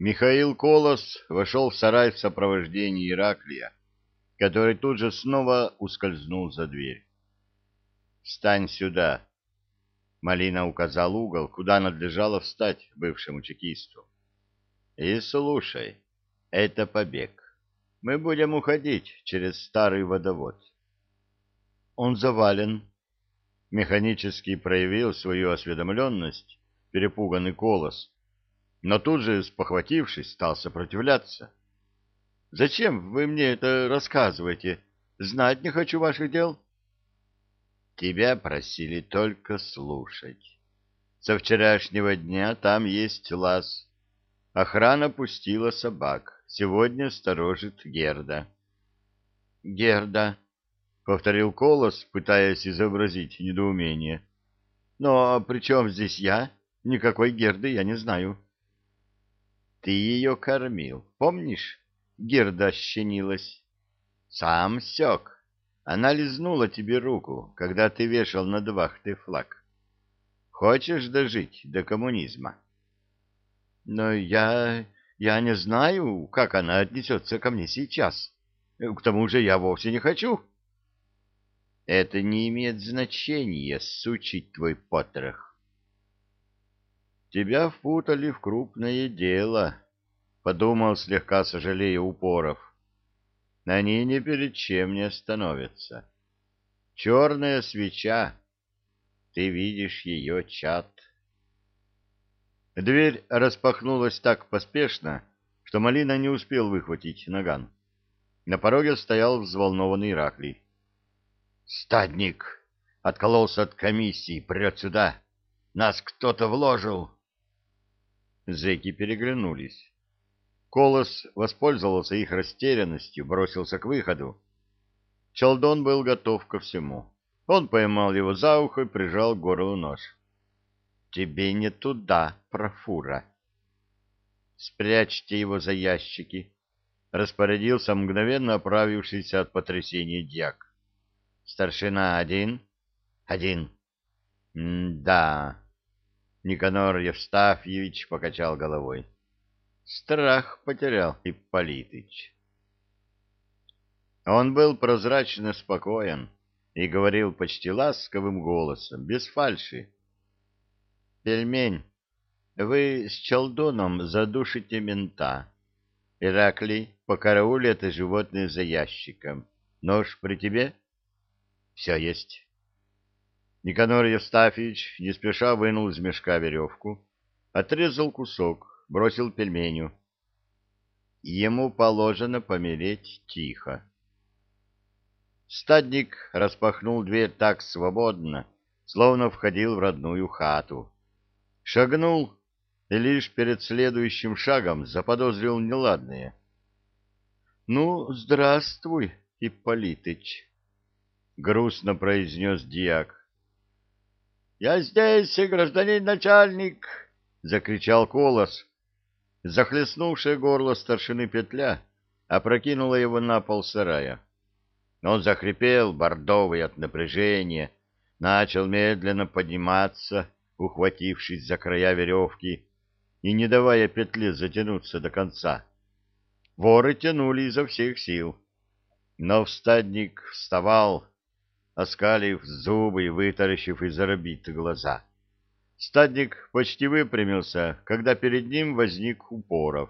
Михаил Колос вошел в сарай в сопровождении Ираклия, который тут же снова ускользнул за дверь. «Встань сюда!» Малина указал угол, куда надлежало встать бывшему чекисту. «И слушай, это побег. Мы будем уходить через старый водовод». «Он завален», — механически проявил свою осведомленность перепуганный колос, но тут же, спохватившись, стал сопротивляться. «Зачем вы мне это рассказываете? Знать не хочу ваших дел». «Тебя просили только слушать. Со вчерашнего дня там есть лаз. Охрана пустила собак. Сегодня сторожит Герда». «Герда», — повторил Колос, пытаясь изобразить недоумение. «Но при чем здесь я? Никакой Герды я не знаю». Ты ее кормил, помнишь? Герда щенилась. Сам сёк. Она лизнула тебе руку, когда ты вешал над вахтой флаг. Хочешь дожить до коммунизма? Но я... я не знаю, как она отнесется ко мне сейчас. К тому же я вовсе не хочу. Это не имеет значения, сучий твой потрох. Тебя впутали в крупное дело, — подумал, слегка сожалея упоров. Они ни перед чем не остановятся. Черная свеча. Ты видишь ее чат. Дверь распахнулась так поспешно, что Малина не успел выхватить наган. На пороге стоял взволнованный Ираклий. «Стадник! Откололся от комиссии, прет сюда! Нас кто-то вложил!» Зэки переглянулись. Колос воспользовался их растерянностью, бросился к выходу. Челдон был готов ко всему. Он поймал его за ухо и прижал к горлу нож. — Тебе не туда, профура. — Спрячьте его за ящики, — распорядился мгновенно оправившийся от потрясения дьяк. — Старшина один? — Один. — Да. Никанор Евстафьевич покачал головой. Страх потерял Ипполитыч. Он был прозрачно спокоен и говорил почти ласковым голосом, без фальши. «Пельмень, вы с Челдоном задушите мента. Ираклий, покараули это животное за ящиком. Нож при тебе?» «Все есть». Никанор Евстафьевич не спеша вынул из мешка веревку, отрезал кусок, бросил пельменю. Ему положено помереть тихо. Стадник распахнул дверь так свободно, словно входил в родную хату. Шагнул и лишь перед следующим шагом заподозрил неладное. — Ну, здравствуй, Ипполитыч, — грустно произнес диак. «Я здесь, гражданин начальник!» — закричал колос. Захлестнувшее горло старшины петля опрокинула его на пол сарая. Он захрипел, бордовый от напряжения, начал медленно подниматься, ухватившись за края веревки и не давая петле затянуться до конца. Воры тянули изо всех сил. Но встадник вставал, оскалив зубы и вытаращив из орбит глаза. Стадник почти выпрямился, когда перед ним возник Упоров.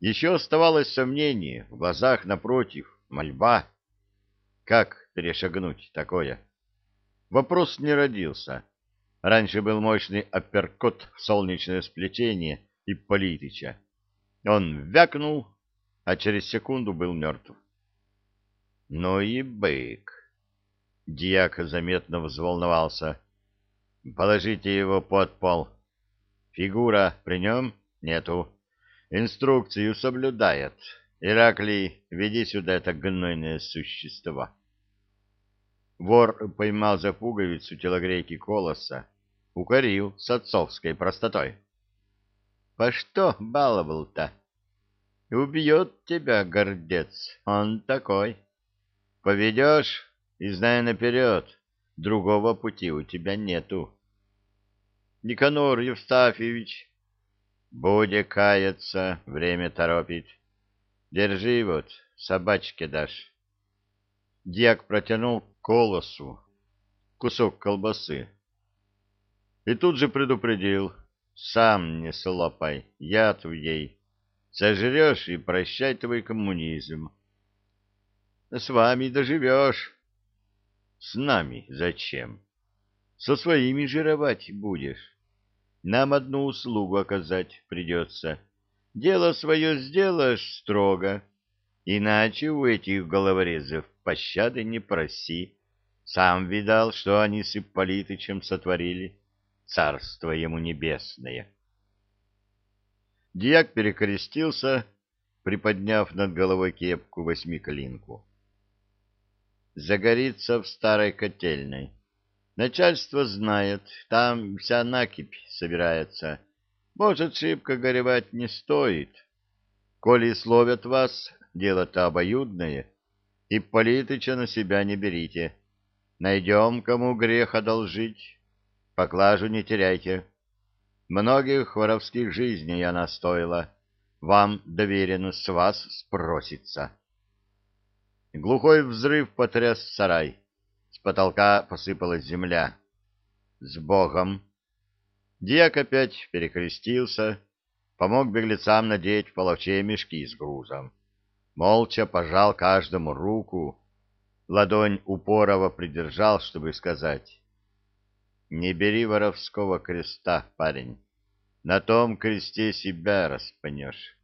Еще оставалось сомнение, в глазах напротив, мольба. Как перешагнуть такое? Вопрос не родился. Раньше был мощный апперкот в солнечное сплетение Ипполитича. Он вякнул, а через секунду был мертв. Ну и бык. Дьяк заметно взволновался. «Положите его под пол. Фигура при нем? Нету. Инструкцию соблюдает. Ираклий, веди сюда это гнойное существо». Вор поймал за пуговицу телогрейки колоса, укорил с отцовской простотой. — По что баловал-то? Убьет тебя, гордец, он такой. Поведешь, и знай наперед, другого пути у тебя нету. Никанор Евстафьевич, Буде каяться, время торопит. Держи вот, собачке дашь. Дьяк протянул колосу кусок колбасы. И тут же предупредил, сам не слопай, яд ей. Сожрешь и прощай твой коммунизм. С вами доживешь. С нами зачем? Со своими жировать будешь. Нам одну услугу оказать придется. Дело свое сделаешь строго, иначе у этих головорезов пощады не проси. Сам видал, что они с Ипполитычем сотворили. Царство ему небесное. Дьяк перекрестился, приподняв над головой кепку восьмиклинку. Загорится в старой котельной. Начальство знает, там вся накипь собирается. Может, шибко горевать не стоит. Коли словят вас, дело-то обоюдное, и Политыча на себя не берите. Найдем, кому грех одолжить. Поклажу не теряйте. Многих воровских жизней она стоила. Вам доверенно с вас спросится. Глухой взрыв потряс сарай. С потолка посыпалась земля. С Богом! Диак опять перекрестился, помог беглецам надеть в половче мешки с грузом. Молча пожал каждому руку, ладонь упорово придержал, чтобы сказать. «Не бери воровского креста, парень. На том кресте себя распанешь».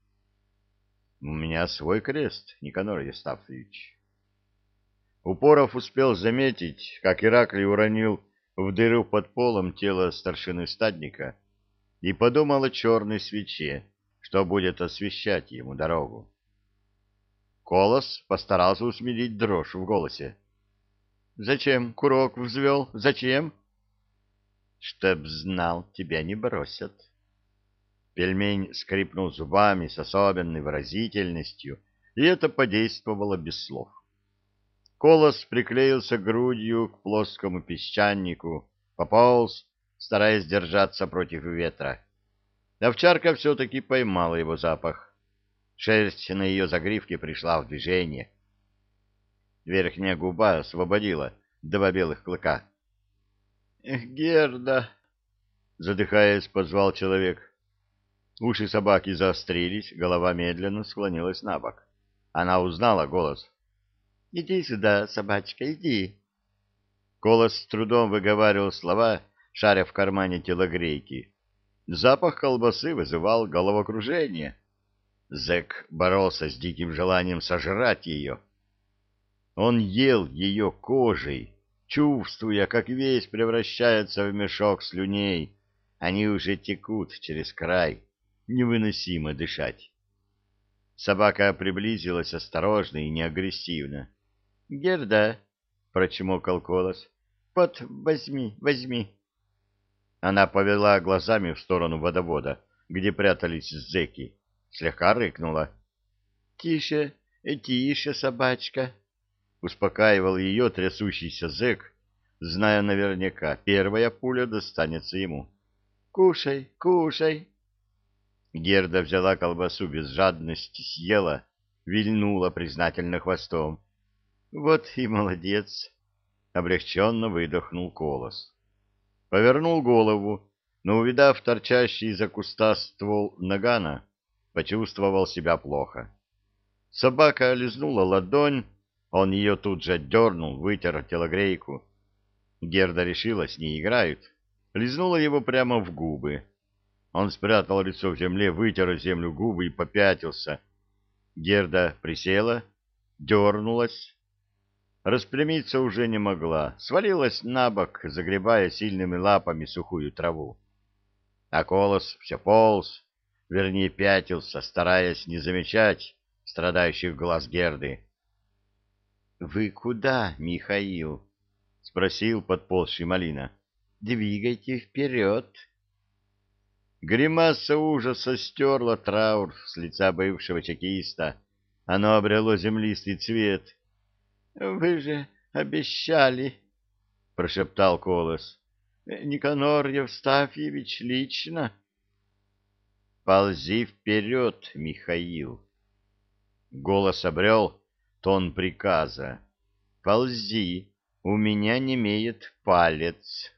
«У меня свой крест, Никанор Евстафьевич». Упоров успел заметить, как Ираклий уронил в дыру под полом тело старшины стадника и подумал о черной свече, что будет освещать ему дорогу. Колос постарался усмирить дрожь в голосе. «Зачем курок взвел? Зачем?» «Чтоб знал, тебя не бросят». Пельмень скрипнул зубами с особенной выразительностью, и это подействовало без слов. Колос приклеился грудью к плоскому песчанику, пополз, стараясь держаться против ветра. Овчарка все-таки поймала его запах. Шерсть на ее загривке пришла в движение. Верхняя губа освободила два белых клыка. «Эх, Герда!» — задыхаясь, позвал человек. Уши собаки заострились, голова медленно склонилась на бок. Она узнала голос. «Иди сюда, собачка, иди!» Колос с трудом выговаривал слова, шаря в кармане телогрейки. Запах колбасы вызывал головокружение. Зэк боролся с диким желанием сожрать ее. Он ел ее кожей, чувствуя, как весь превращается в мешок слюней. Они уже текут через край. Невыносимо дышать. Собака приблизилась осторожно и неагрессивно. — Герда, — прочмокал колос, — вот возьми, возьми. Она повела глазами в сторону водовода, где прятались зэки слегка рыкнула. — Тише, тише, собачка, — успокаивал ее трясущийся зэк, зная наверняка, первая пуля достанется ему. — Кушай, кушай. Герда взяла колбасу без жадности, съела, вильнула признательно хвостом. — Вот и молодец! — облегченно выдохнул колос. Повернул голову, но, увидав торчащий из-за куста ствол нагана, почувствовал себя плохо. Собака лизнула ладонь, он ее тут же дернул, вытер телогрейку. Герда решила, с ней играют, лизнула его прямо в губы. Он спрятал лицо в земле, вытер землю губы и попятился. Герда присела, дернулась. Распрямиться уже не могла, свалилась на бок, загребая сильными лапами сухую траву. А колос все полз, вернее, пятился, стараясь не замечать страдающих глаз Герды. — Вы куда, Михаил? — спросил подползший Малина. — Двигайте вперед. Гримаса ужаса стерла траур с лица бывшего чекиста. Оно обрело землистый цвет. — Вы же обещали, — прошептал Колос. — Никанор Евстафьевич лично. — ползи вперед, Михаил. Голос обрел тон приказа. Ползи, у меня не имеет палец.